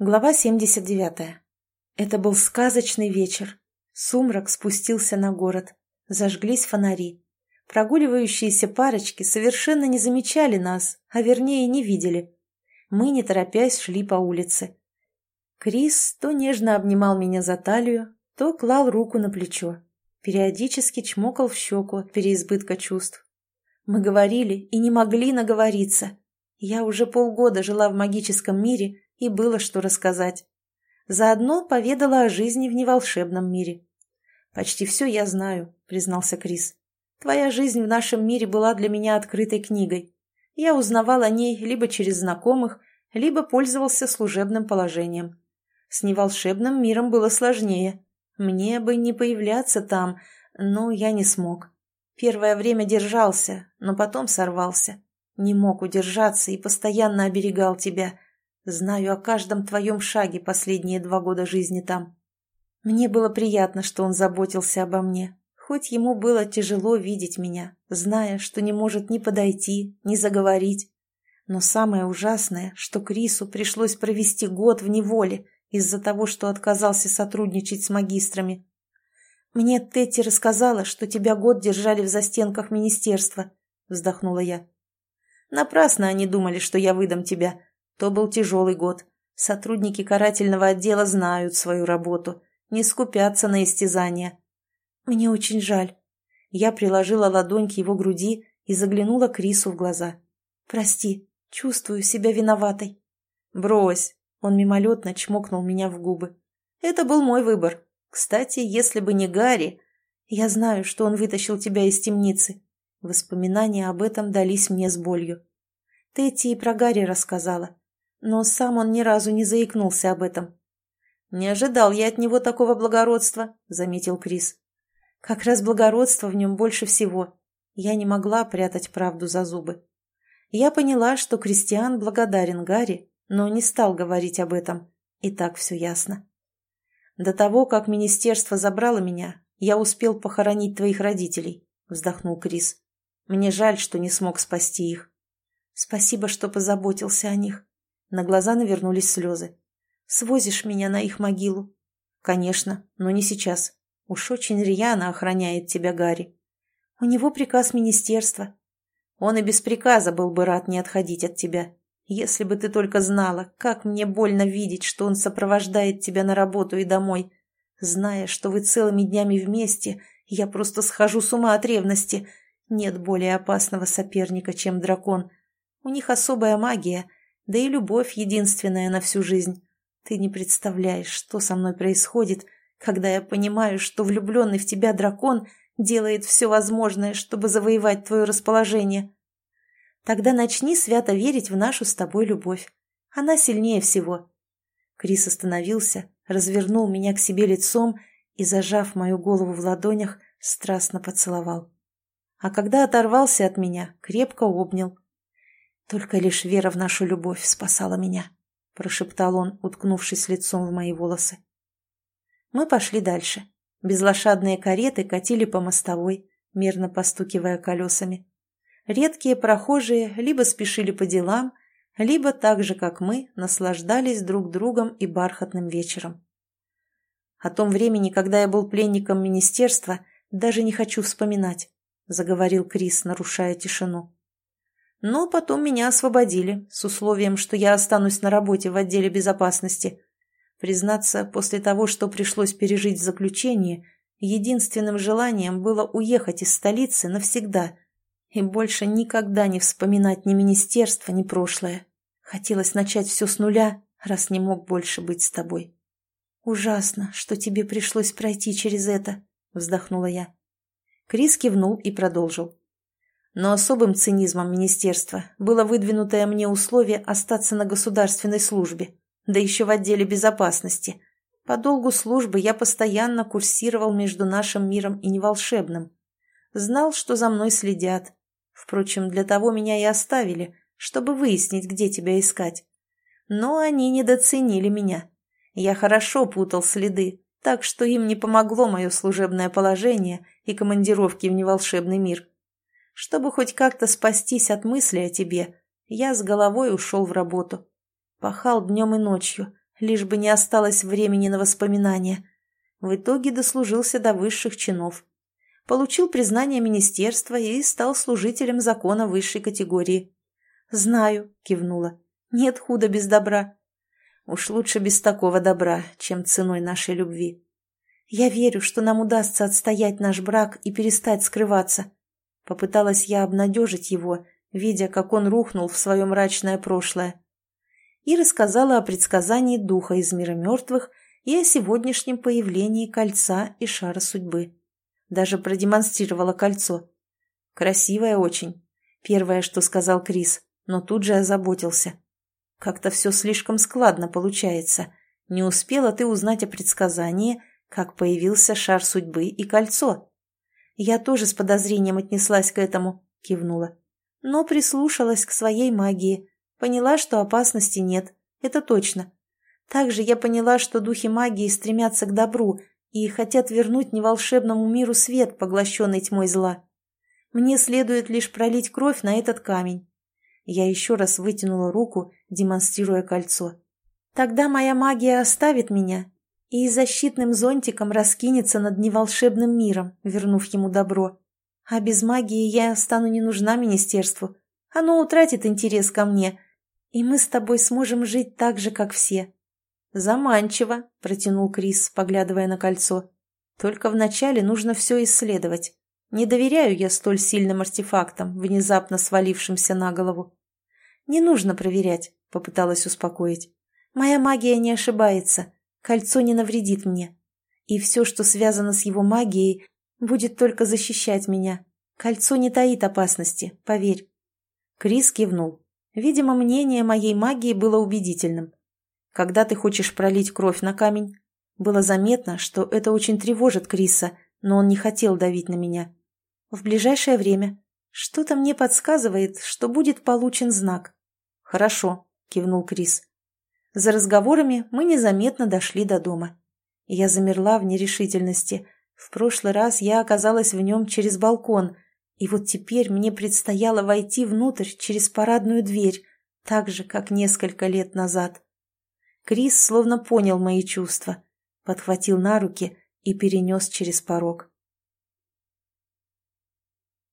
Глава 79. Это был сказочный вечер. Сумрак спустился на город. Зажглись фонари. Прогуливающиеся парочки совершенно не замечали нас, а вернее не видели. Мы, не торопясь, шли по улице. Крис то нежно обнимал меня за талию, то клал руку на плечо. Периодически чмокал в щеку от переизбытка чувств. Мы говорили и не могли наговориться. Я уже полгода жила в магическом мире и было что рассказать. Заодно поведала о жизни в неволшебном мире. «Почти все я знаю», — признался Крис. «Твоя жизнь в нашем мире была для меня открытой книгой. Я узнавал о ней либо через знакомых, либо пользовался служебным положением. С неволшебным миром было сложнее. Мне бы не появляться там, но я не смог. Первое время держался, но потом сорвался. Не мог удержаться и постоянно оберегал тебя, Знаю о каждом твоем шаге последние два года жизни там. Мне было приятно, что он заботился обо мне, хоть ему было тяжело видеть меня, зная, что не может ни подойти, ни заговорить. Но самое ужасное, что Крису пришлось провести год в неволе из-за того, что отказался сотрудничать с магистрами. «Мне Тетти рассказала, что тебя год держали в застенках министерства», — вздохнула я. «Напрасно они думали, что я выдам тебя», то был тяжелый год. Сотрудники карательного отдела знают свою работу, не скупятся на истязания. Мне очень жаль. Я приложила ладонь к его груди и заглянула Крису в глаза. «Прости, чувствую себя виноватой». «Брось!» — он мимолетно чмокнул меня в губы. «Это был мой выбор. Кстати, если бы не Гарри...» «Я знаю, что он вытащил тебя из темницы». Воспоминания об этом дались мне с болью. Тетти и про Гарри рассказала но сам он ни разу не заикнулся об этом. «Не ожидал я от него такого благородства», — заметил Крис. «Как раз благородство в нем больше всего. Я не могла прятать правду за зубы. Я поняла, что Кристиан благодарен Гарри, но не стал говорить об этом. И так все ясно. До того, как министерство забрало меня, я успел похоронить твоих родителей», — вздохнул Крис. «Мне жаль, что не смог спасти их». «Спасибо, что позаботился о них», на глаза навернулись слезы. «Свозишь меня на их могилу?» «Конечно, но не сейчас. Уж очень рьяно охраняет тебя Гарри. У него приказ министерства. Он и без приказа был бы рад не отходить от тебя. Если бы ты только знала, как мне больно видеть, что он сопровождает тебя на работу и домой. Зная, что вы целыми днями вместе, я просто схожу с ума от ревности. Нет более опасного соперника, чем дракон. У них особая магия, да и любовь единственная на всю жизнь. Ты не представляешь, что со мной происходит, когда я понимаю, что влюбленный в тебя дракон делает все возможное, чтобы завоевать твое расположение. Тогда начни свято верить в нашу с тобой любовь. Она сильнее всего. Крис остановился, развернул меня к себе лицом и, зажав мою голову в ладонях, страстно поцеловал. А когда оторвался от меня, крепко обнял, только лишь вера в нашу любовь спасала меня, — прошептал он, уткнувшись лицом в мои волосы. Мы пошли дальше. Безлошадные кареты катили по мостовой, мерно постукивая колесами. Редкие прохожие либо спешили по делам, либо так же, как мы, наслаждались друг другом и бархатным вечером. О том времени, когда я был пленником министерства, даже не хочу вспоминать, — заговорил Крис, нарушая тишину. Но потом меня освободили, с условием, что я останусь на работе в отделе безопасности. Признаться, после того, что пришлось пережить в заключении, единственным желанием было уехать из столицы навсегда и больше никогда не вспоминать ни министерство, ни прошлое. Хотелось начать все с нуля, раз не мог больше быть с тобой. «Ужасно, что тебе пришлось пройти через это», — вздохнула я. Крис кивнул и продолжил. Но особым цинизмом министерства было выдвинутое мне условие остаться на государственной службе, да еще в отделе безопасности. По долгу службы я постоянно курсировал между нашим миром и неволшебным. Знал, что за мной следят. Впрочем, для того меня и оставили, чтобы выяснить, где тебя искать. Но они недоценили меня. Я хорошо путал следы, так что им не помогло мое служебное положение и командировки в неволшебный мир. Чтобы хоть как-то спастись от мысли о тебе, я с головой ушел в работу. Пахал днем и ночью, лишь бы не осталось времени на воспоминания. В итоге дослужился до высших чинов. Получил признание министерства и стал служителем закона высшей категории. «Знаю», — кивнула. «Нет худа без добра». «Уж лучше без такого добра, чем ценой нашей любви». «Я верю, что нам удастся отстоять наш брак и перестать скрываться». Попыталась я обнадежить его, видя, как он рухнул в свое мрачное прошлое. И рассказала о предсказании духа из мира мертвых и о сегодняшнем появлении кольца и шара судьбы. Даже продемонстрировала кольцо. Красивое очень. Первое, что сказал Крис, но тут же озаботился. Как-то все слишком складно получается. Не успела ты узнать о предсказании, как появился шар судьбы и кольцо. Я тоже с подозрением отнеслась к этому, кивнула. Но прислушалась к своей магии. Поняла, что опасности нет. Это точно. Также я поняла, что духи магии стремятся к добру и хотят вернуть неволшебному миру свет, поглощенный тьмой зла. Мне следует лишь пролить кровь на этот камень. Я еще раз вытянула руку, демонстрируя кольцо. Тогда моя магия оставит меня и защитным зонтиком раскинется над неволшебным миром, вернув ему добро. А без магии я стану не нужна министерству. Оно утратит интерес ко мне, и мы с тобой сможем жить так же, как все. Заманчиво, протянул Крис, поглядывая на кольцо. Только вначале нужно все исследовать. Не доверяю я столь сильным артефактам, внезапно свалившимся на голову. Не нужно проверять, попыталась успокоить. Моя магия не ошибается. Кольцо не навредит мне. И все, что связано с его магией, будет только защищать меня. Кольцо не таит опасности, поверь. Крис кивнул. Видимо, мнение моей магии было убедительным. Когда ты хочешь пролить кровь на камень? Было заметно, что это очень тревожит Криса, но он не хотел давить на меня. В ближайшее время. Что-то мне подсказывает, что будет получен знак. Хорошо, кивнул Крис. За разговорами мы незаметно дошли до дома. Я замерла в нерешительности. В прошлый раз я оказалась в нем через балкон, и вот теперь мне предстояло войти внутрь через парадную дверь, так же, как несколько лет назад. Крис словно понял мои чувства, подхватил на руки и перенес через порог.